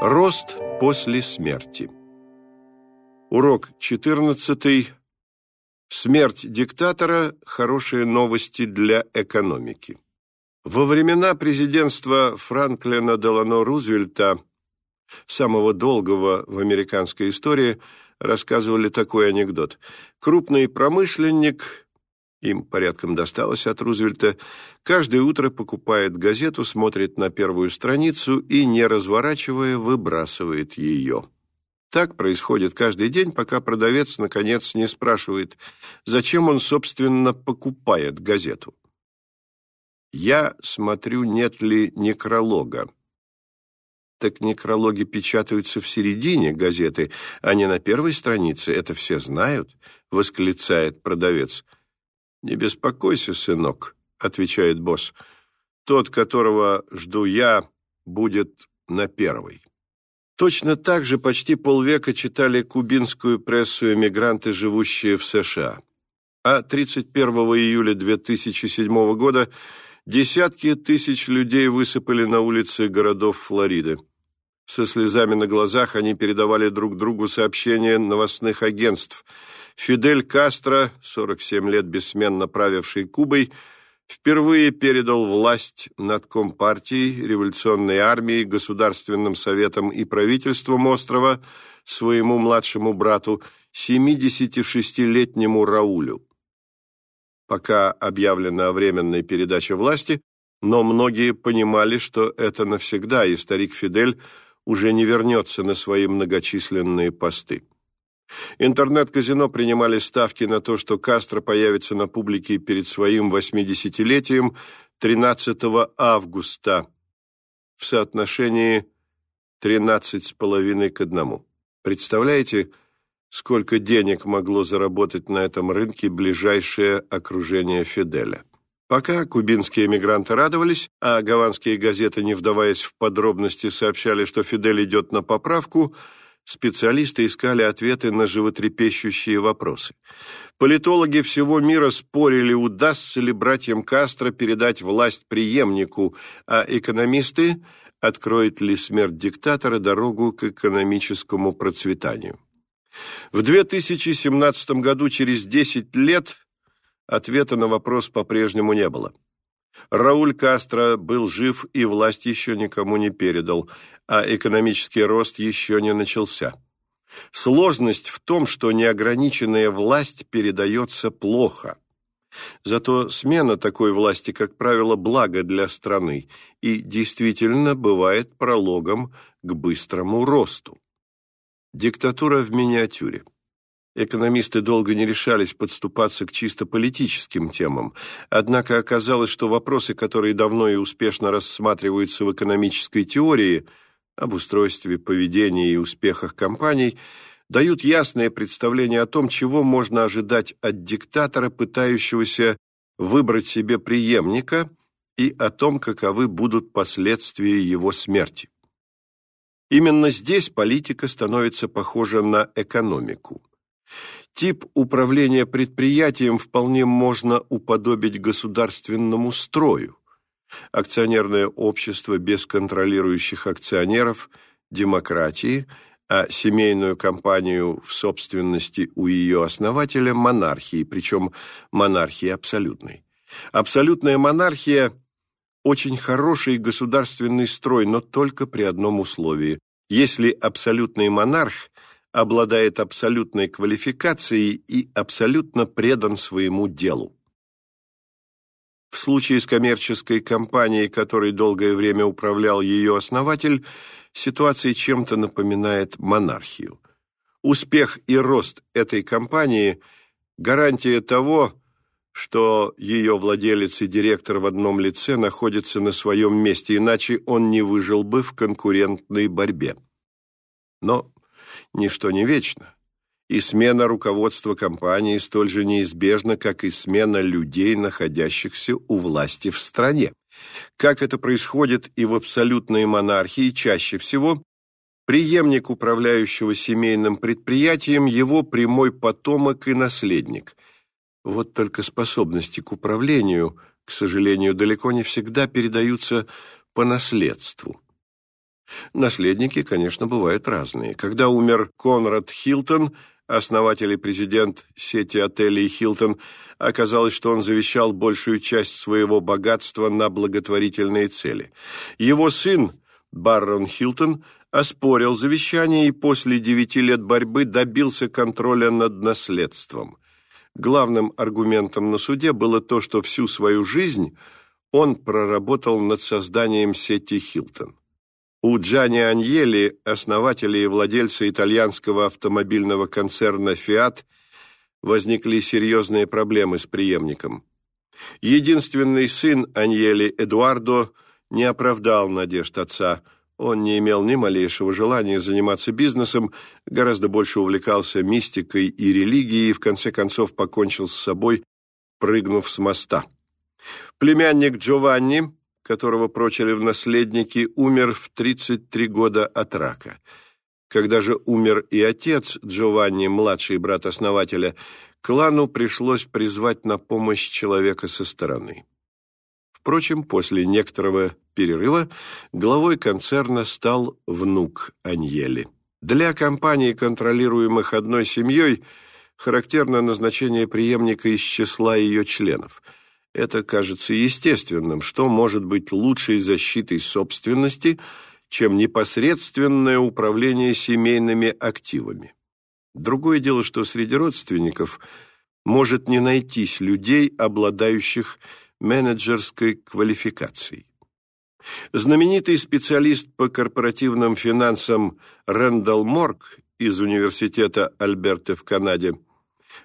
Рост после смерти. Урок 14. Смерть диктатора – хорошие новости для экономики. Во времена президентства Франклина Делано Рузвельта, самого долгого в американской истории, рассказывали такой анекдот. Крупный промышленник им порядком досталось от Рузвельта, каждое утро покупает газету, смотрит на первую страницу и, не разворачивая, выбрасывает ее. Так происходит каждый день, пока продавец, наконец, не спрашивает, зачем он, собственно, покупает газету. «Я смотрю, нет ли некролога». Так некрологи печатаются в середине газеты, а не на первой странице. Это все знают, восклицает продавец. «Не беспокойся, сынок», — отвечает босс. «Тот, которого жду я, будет на первой». Точно так же почти полвека читали кубинскую прессу эмигранты, живущие в США. А 31 июля 2007 года десятки тысяч людей высыпали на улицы городов Флориды. Со слезами на глазах они передавали друг другу сообщения новостных агентств – Фидель Кастро, 47 лет бессменно правивший Кубой, впервые передал власть над Компартией, революционной армией, Государственным советом и правительством острова своему младшему брату, 76-летнему Раулю. Пока объявлена временная передача власти, но многие понимали, что это навсегда, и старик Фидель уже не вернется на свои многочисленные посты. Интернет-казино принимали ставки на то, что Кастро появится на публике перед своим 80-летием 13 августа в соотношении 13,5 к 1. Представляете, сколько денег могло заработать на этом рынке ближайшее окружение Фиделя? Пока кубинские эмигранты радовались, а гаванские газеты, не вдаваясь в подробности, сообщали, что Фидель идет на поправку – Специалисты искали ответы на животрепещущие вопросы. Политологи всего мира спорили, удастся ли братьям Кастро передать власть преемнику, а экономисты откроет ли смерть диктатора дорогу к экономическому процветанию. В 2017 году, через 10 лет, ответа на вопрос по-прежнему не было. Рауль Кастро был жив и власть еще никому не передал, а экономический рост еще не начался. Сложность в том, что неограниченная власть передается плохо. Зато смена такой власти, как правило, благо для страны и действительно бывает прологом к быстрому росту. Диктатура в миниатюре. Экономисты долго не решались подступаться к чисто политическим темам, однако оказалось, что вопросы, которые давно и успешно рассматриваются в экономической теории – об устройстве, поведении и успехах компаний дают ясное представление о том, чего можно ожидать от диктатора, пытающегося выбрать себе преемника, и о том, каковы будут последствия его смерти. Именно здесь политика становится похожа на экономику. Тип управления предприятием вполне можно уподобить государственному строю акционерное общество без контролирующих акционеров, демократии, а семейную компанию в собственности у ее основателя монархии, причем монархии абсолютной. Абсолютная монархия – очень хороший государственный строй, но только при одном условии. Если абсолютный монарх обладает абсолютной квалификацией и абсолютно предан своему делу. В случае с коммерческой компанией, которой долгое время управлял ее основатель, ситуация чем-то напоминает монархию. Успех и рост этой компании – гарантия того, что ее владелец и директор в одном лице находятся на своем месте, иначе он не выжил бы в конкурентной борьбе. Но ничто не вечно и смена руководства компании столь же неизбежна, как и смена людей, находящихся у власти в стране. Как это происходит и в абсолютной монархии, чаще всего преемник управляющего семейным предприятием его прямой потомок и наследник. Вот только способности к управлению, к сожалению, далеко не всегда передаются по наследству. Наследники, конечно, бывают разные. Когда умер Конрад Хилтон, основатель и президент сети отелей «Хилтон», оказалось, что он завещал большую часть своего богатства на благотворительные цели. Его сын, Баррон Хилтон, оспорил завещание и после девяти лет борьбы добился контроля над наследством. Главным аргументом на суде было то, что всю свою жизнь он проработал над созданием сети «Хилтон». У Джани Аньели, основателя и владельца итальянского автомобильного концерна «Фиат», возникли серьезные проблемы с преемником. Единственный сын Аньели, Эдуардо, не оправдал надежд отца. Он не имел ни малейшего желания заниматься бизнесом, гораздо больше увлекался мистикой и религией и в конце концов покончил с собой, прыгнув с моста. Племянник Джованни, которого прочили в наследники, умер в 33 года от рака. Когда же умер и отец Джованни, младший брат основателя, клану пришлось призвать на помощь человека со стороны. Впрочем, после некоторого перерыва главой концерна стал внук Аньели. Для компаний, контролируемых одной семьей, характерно назначение преемника из числа ее членов – это кажется естественным. Что может быть лучшей защитой собственности, чем непосредственное управление семейными активами? Другое дело, что среди родственников может не найтись людей, обладающих менеджерской квалификацией. Знаменитый специалист по корпоративным финансам Рэндалл Морг из Университета Альберта в Канаде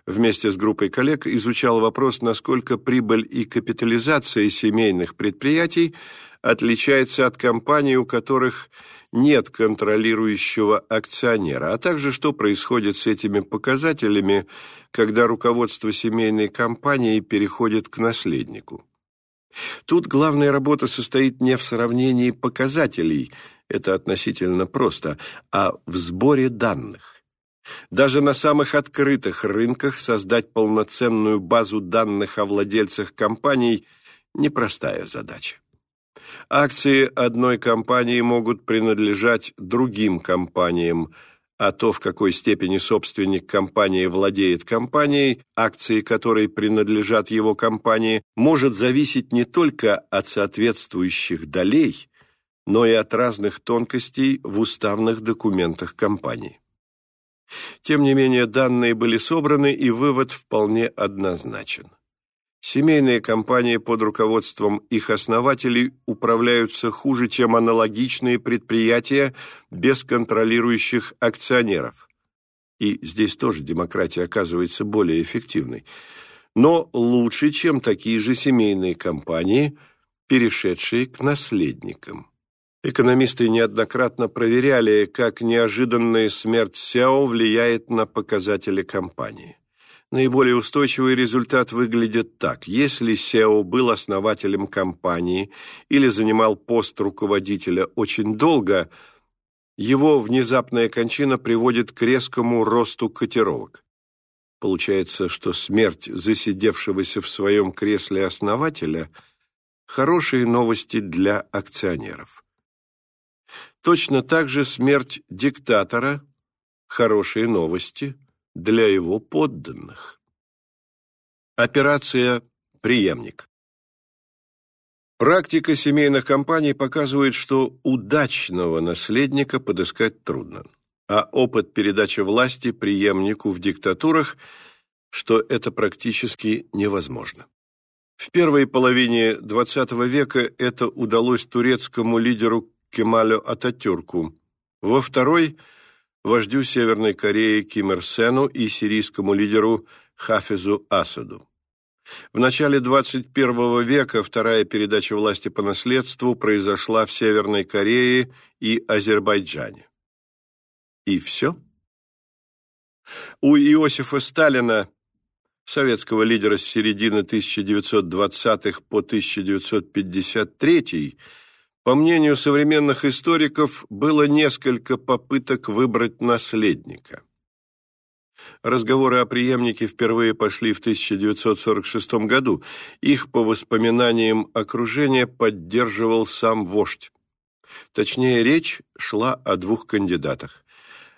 вместе с группой коллег изучал вопрос, насколько прибыль и капитализация семейных предприятий отличается от компаний, у которых нет контролирующего акционера, а также что происходит с этими показателями, когда руководство семейной компании переходит к наследнику. Тут главная работа состоит не в сравнении показателей, это относительно просто, а в сборе данных. Даже на самых открытых рынках создать полноценную базу данных о владельцах компаний – непростая задача. Акции одной компании могут принадлежать другим компаниям, а то, в какой степени собственник компании владеет компанией, акции которой принадлежат его компании, может зависеть не только от соответствующих долей, но и от разных тонкостей в уставных документах компании. Тем не менее, данные были собраны, и вывод вполне однозначен. Семейные компании под руководством их основателей управляются хуже, чем аналогичные предприятия без контролирующих акционеров. И здесь тоже демократия оказывается более эффективной. Но лучше, чем такие же семейные компании, перешедшие к наследникам. Экономисты неоднократно проверяли, как неожиданная смерть Сяо влияет на показатели компании. Наиболее устойчивый результат выглядит так. Если Сяо был основателем компании или занимал пост руководителя очень долго, его внезапная кончина приводит к резкому росту котировок. Получается, что смерть засидевшегося в своем кресле основателя – хорошие новости для акционеров. Точно так же смерть диктатора – хорошие новости для его подданных. Операция «Преемник». Практика семейных компаний показывает, что удачного наследника подыскать трудно, а опыт передачи власти преемнику в диктатурах, что это практически невозможно. В первой половине XX века это удалось турецкому лидеру Кемалю Ататюрку, во второй – вождю Северной Кореи Ким Ир Сену и сирийскому лидеру Хафизу Асаду. В начале 21 века вторая передача власти по наследству произошла в Северной Корее и Азербайджане. И все? У Иосифа Сталина, советского лидера с середины 1920-х по 1953 по мнению современных историков, было несколько попыток выбрать наследника. Разговоры о преемнике впервые пошли в 1946 году. Их, по воспоминаниям окружения, поддерживал сам вождь. Точнее, речь шла о двух кандидатах.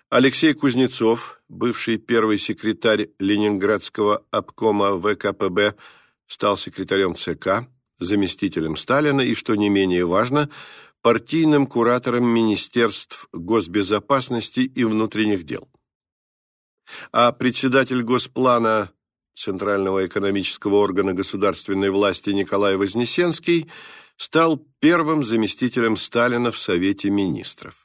Алексей Кузнецов, бывший первый секретарь Ленинградского обкома ВКПБ, стал секретарем ЦК, заместителем Сталина и, что не менее важно, партийным куратором Министерств госбезопасности и внутренних дел. А председатель Госплана Центрального экономического органа государственной власти Николай Вознесенский стал первым заместителем Сталина в Совете министров.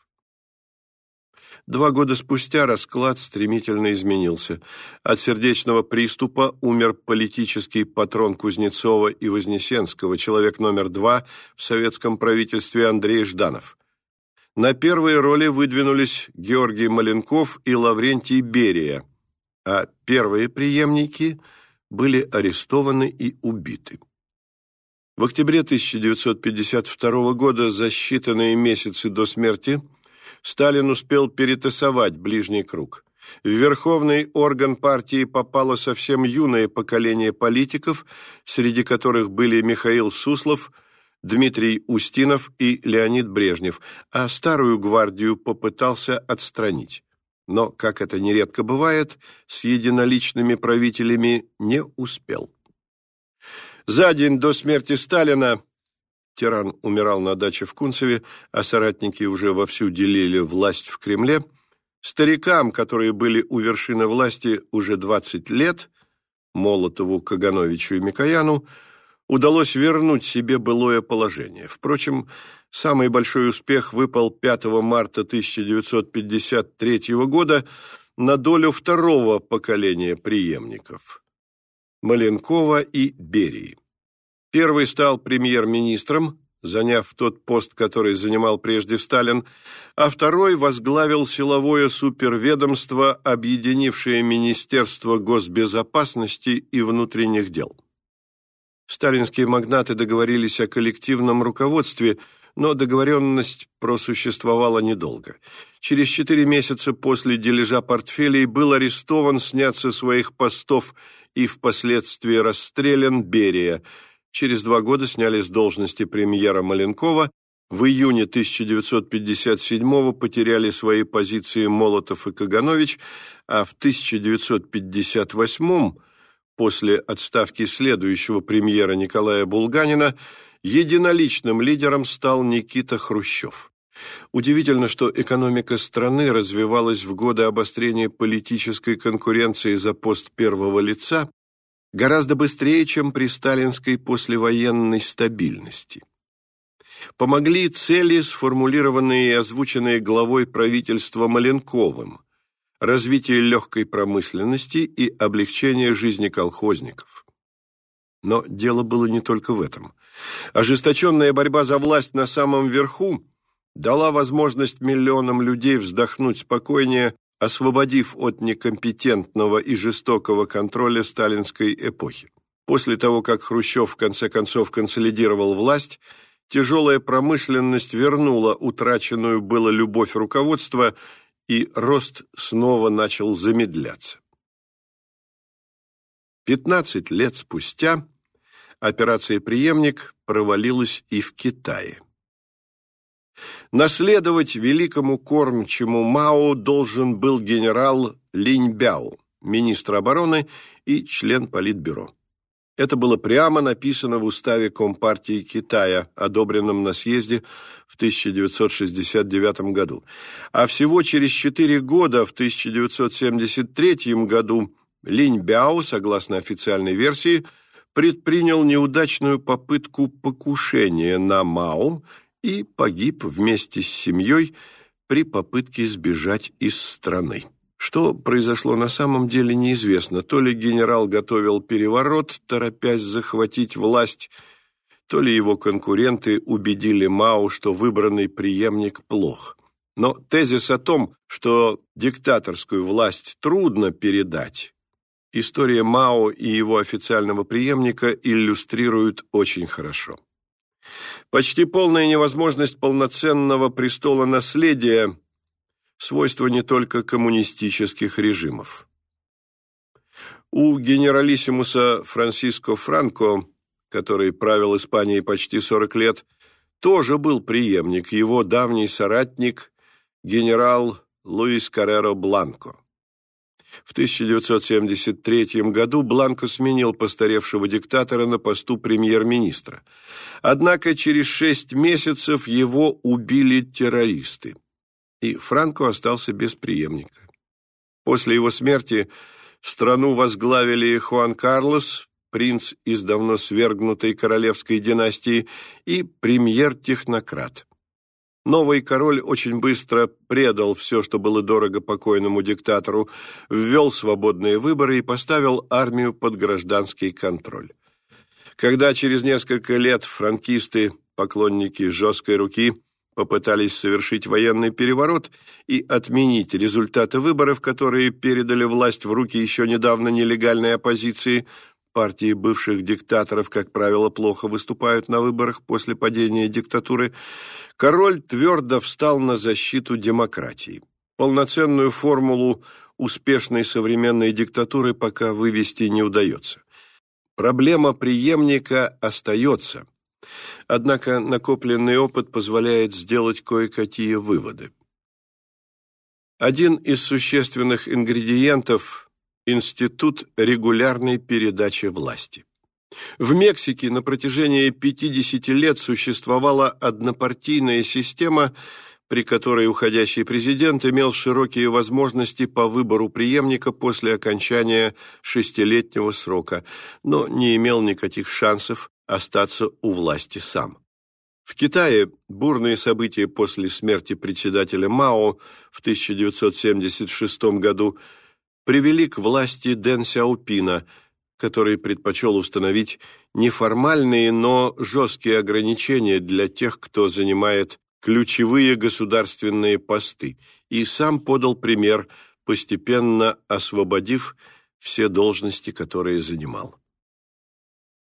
Два года спустя расклад стремительно изменился. От сердечного приступа умер политический патрон Кузнецова и Вознесенского, человек номер два в советском правительстве Андрей Жданов. На первые роли выдвинулись Георгий Маленков и Лаврентий Берия, а первые преемники были арестованы и убиты. В октябре 1952 года, за считанные месяцы до смерти, Сталин успел перетасовать ближний круг. В верховный орган партии попало совсем юное поколение политиков, среди которых были Михаил Суслов, Дмитрий Устинов и Леонид Брежнев, а старую гвардию попытался отстранить. Но, как это нередко бывает, с единоличными правителями не успел. За день до смерти Сталина Тиран умирал на даче в Кунцеве, а соратники уже вовсю делили власть в Кремле. Старикам, которые были у вершины власти уже 20 лет, Молотову, Кагановичу и Микояну, удалось вернуть себе былое положение. Впрочем, самый большой успех выпал 5 марта 1953 года на долю второго поколения преемников – Маленкова и Берии. Первый стал премьер-министром, заняв тот пост, который занимал прежде Сталин, а второй возглавил силовое суперведомство, объединившее Министерство госбезопасности и внутренних дел. Сталинские магнаты договорились о коллективном руководстве, но договоренность просуществовала недолго. Через четыре месяца после дележа портфелей был арестован, снят со своих постов и впоследствии расстрелян Берия – Через два года сняли с должности премьера Маленкова, в июне 1957 потеряли свои позиции Молотов и Каганович, а в 1958 после отставки следующего премьера Николая Булганина, единоличным лидером стал Никита Хрущев. Удивительно, что экономика страны развивалась в годы обострения политической конкуренции за пост первого лица, гораздо быстрее, чем при сталинской послевоенной стабильности. Помогли цели, сформулированные и озвученные главой правительства Маленковым, развитие легкой промышленности и облегчение жизни колхозников. Но дело было не только в этом. Ожесточенная борьба за власть на самом верху дала возможность миллионам людей вздохнуть спокойнее освободив от некомпетентного и жестокого контроля сталинской эпохи. После того, как Хрущев в конце концов консолидировал власть, тяжелая промышленность вернула утраченную было любовь руководства, и рост снова начал замедляться. 15 лет спустя операция «Преемник» провалилась и в Китае. Наследовать великому кормчему Мао должен был генерал Линь Бяо, министр обороны и член Политбюро. Это было прямо написано в уставе Компартии Китая, одобренном на съезде в 1969 году. А всего через четыре года, в 1973 году, Линь Бяо, согласно официальной версии, предпринял неудачную попытку покушения на Мао и погиб вместе с семьей при попытке сбежать из страны. Что произошло на самом деле неизвестно. То ли генерал готовил переворот, торопясь захватить власть, то ли его конкуренты убедили Мао, что выбранный преемник плох. Но тезис о том, что диктаторскую власть трудно передать, история Мао и его официального преемника иллюстрируют очень хорошо. Почти полная невозможность полноценного престола наследия – свойство не только коммунистических режимов. У генералиссимуса Франсиско Франко, который правил Испанией почти 40 лет, тоже был преемник, его давний соратник, генерал Луис Карреро Бланко. В 1973 году Бланко сменил постаревшего диктатора на посту премьер-министра. Однако через шесть месяцев его убили террористы, и Франко остался без преемника. После его смерти страну возглавили Хуан Карлос, принц из давно свергнутой королевской династии, и премьер-технократ. Новый король очень быстро предал все, что было дорого покойному диктатору, ввел свободные выборы и поставил армию под гражданский контроль. Когда через несколько лет франкисты, поклонники жесткой руки, попытались совершить военный переворот и отменить результаты выборов, которые передали власть в руки еще недавно нелегальной оппозиции, партии бывших диктаторов, как правило, плохо выступают на выборах после падения диктатуры, король твердо встал на защиту демократии. Полноценную формулу успешной современной диктатуры пока вывести не удается. Проблема преемника остается, однако накопленный опыт позволяет сделать кое-какие выводы. Один из существенных ингредиентов – институт регулярной передачи власти. В Мексике на протяжении 50 лет существовала однопартийная система, при которой уходящий президент имел широкие возможности по выбору преемника после окончания шестилетнего срока, но не имел никаких шансов остаться у власти сам. В Китае бурные события после смерти председателя Мао в 1976 году привели к власти Дэн Сяопина – который предпочел установить неформальные, но жесткие ограничения для тех, кто занимает ключевые государственные посты, и сам подал пример, постепенно освободив все должности, которые занимал.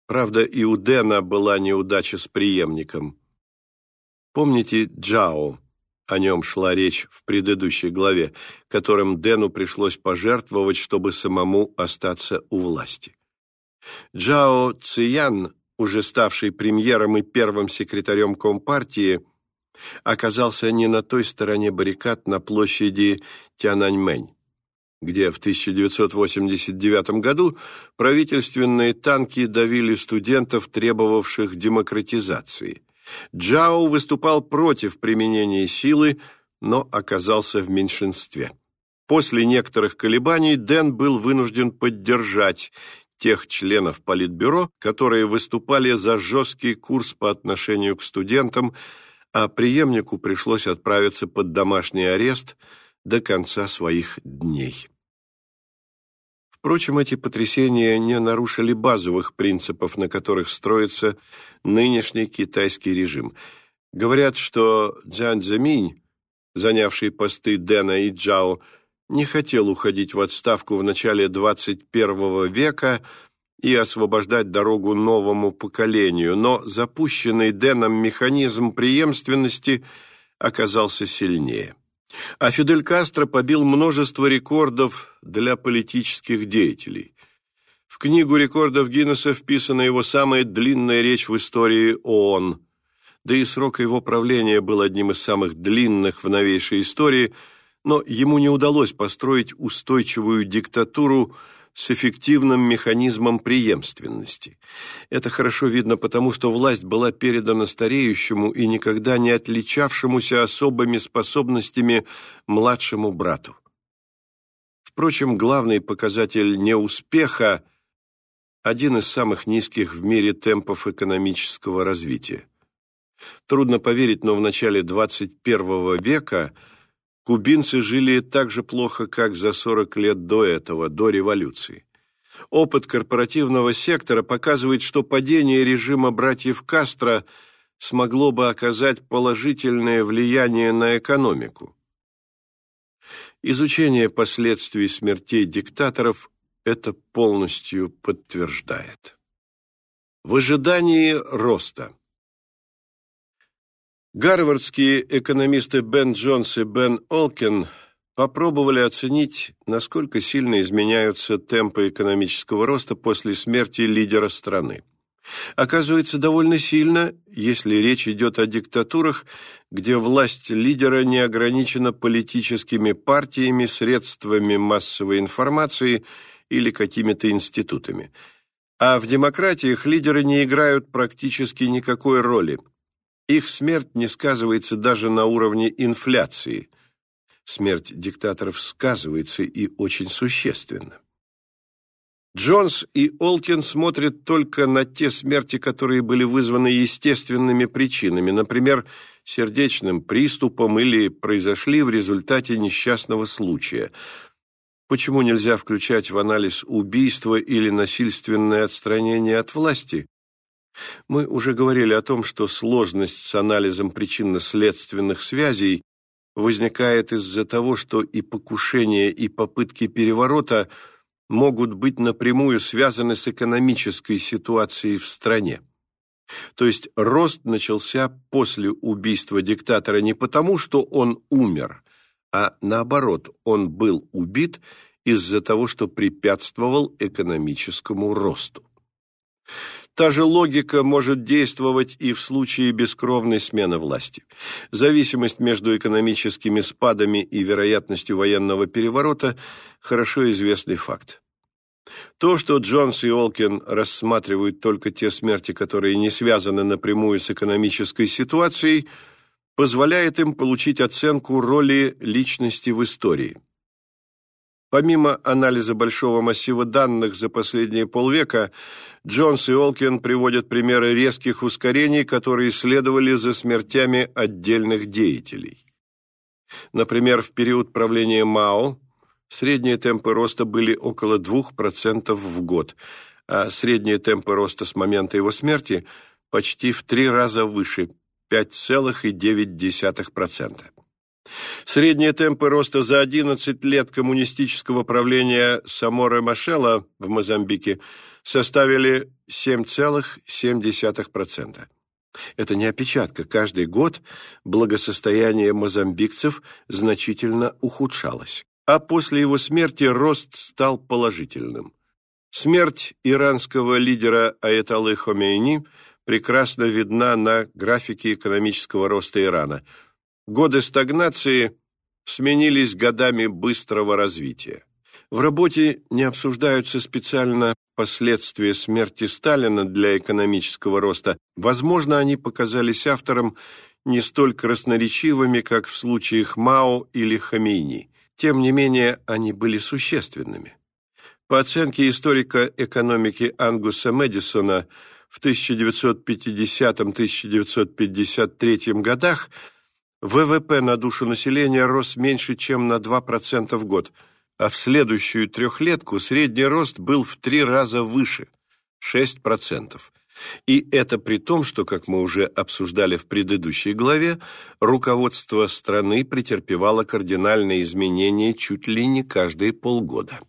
Правда, и у Дэна была неудача с преемником. Помните Джао? О нем шла речь в предыдущей главе, которым Дэну пришлось пожертвовать, чтобы самому остаться у власти. Джао Циян, уже ставший премьером и первым секретарем Компартии, оказался не на той стороне баррикад на площади Тяньаньмэнь, где в 1989 году правительственные танки давили студентов, требовавших демократизации. Джао выступал против применения силы, но оказался в меньшинстве. После некоторых колебаний Дэн был вынужден поддержать тех членов Политбюро, которые выступали за жесткий курс по отношению к студентам, а преемнику пришлось отправиться под домашний арест до конца своих дней. Впрочем, эти потрясения не нарушили базовых принципов, на которых строится нынешний китайский режим. Говорят, что Цзян Цзэминь, занявший посты Дэна и Джао, не хотел уходить в отставку в начале 21 века и освобождать дорогу новому поколению, но запущенный Дэном механизм преемственности оказался сильнее. А Фидель Кастро побил множество рекордов для политических деятелей. В книгу рекордов Гиннесса вписана его самая длинная речь в истории ООН, да и срок его правления был одним из самых длинных в новейшей истории – но ему не удалось построить устойчивую диктатуру с эффективным механизмом преемственности. Это хорошо видно потому, что власть была передана стареющему и никогда не отличавшемуся особыми способностями младшему брату. Впрочем, главный показатель неуспеха – один из самых низких в мире темпов экономического развития. Трудно поверить, но в начале 21 века – Кубинцы жили так же плохо, как за 40 лет до этого, до революции. Опыт корпоративного сектора показывает, что падение режима братьев Кастро смогло бы оказать положительное влияние на экономику. Изучение последствий смертей диктаторов это полностью подтверждает. В ожидании роста Гарвардские экономисты Бен Джонс и Бен Олкен попробовали оценить, насколько сильно изменяются темпы экономического роста после смерти лидера страны. Оказывается, довольно сильно, если речь идет о диктатурах, где власть лидера не ограничена политическими партиями, средствами массовой информации или какими-то институтами. А в демократиях лидеры не играют практически никакой роли. Их смерть не сказывается даже на уровне инфляции. Смерть диктаторов сказывается и очень существенно. Джонс и Олкин смотрят только на те смерти, которые были вызваны естественными причинами, например, сердечным приступом или произошли в результате несчастного случая. Почему нельзя включать в анализ убийство или насильственное отстранение от власти? Мы уже говорили о том, что сложность с анализом причинно-следственных связей возникает из-за того, что и покушение, и попытки переворота – могут быть напрямую связаны с экономической ситуацией в стране. То есть рост начался после убийства диктатора не потому, что он умер, а наоборот, он был убит из-за того, что препятствовал экономическому росту. Та же логика может действовать и в случае бескровной смены власти. Зависимость между экономическими спадами и вероятностью военного переворота – хорошо известный факт. То, что Джонс и Олкин рассматривают только те смерти, которые не связаны напрямую с экономической ситуацией, позволяет им получить оценку роли личности в истории. Помимо анализа большого массива данных за последние полвека, Джонс и Олкин приводят примеры резких ускорений, которые следовали за смертями отдельных деятелей. Например, в период правления Мао средние темпы роста были около 2% в год, а средние темпы роста с момента его смерти почти в три раза выше – 5,9%. Средние темпы роста за 11 лет коммунистического правления Самора Машела в Мозамбике составили 7,7%. Это не опечатка. Каждый год благосостояние мозамбикцев значительно ухудшалось. А после его смерти рост стал положительным. Смерть иранского лидера Аятоллы Хомейни прекрасно видна на графике экономического роста Ирана – Годы стагнации сменились годами быстрого развития. В работе не обсуждаются специально последствия смерти Сталина для экономического роста. Возможно, они показались авторам не столь красноречивыми, как в случаях Мао или Хамейни. Тем не менее, они были существенными. По оценке историка экономики Ангуса Мэдисона, в 1950-1953 годах – ВВП на душу населения рос меньше, чем на 2% в год, а в следующую трехлетку средний рост был в три раза выше – 6%. И это при том, что, как мы уже обсуждали в предыдущей главе, руководство страны претерпевало кардинальные изменения чуть ли не каждые полгода.